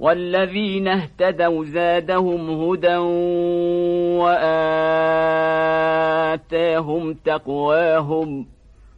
والذين اهتدوا زادهم هدى وآتاهم تقواهم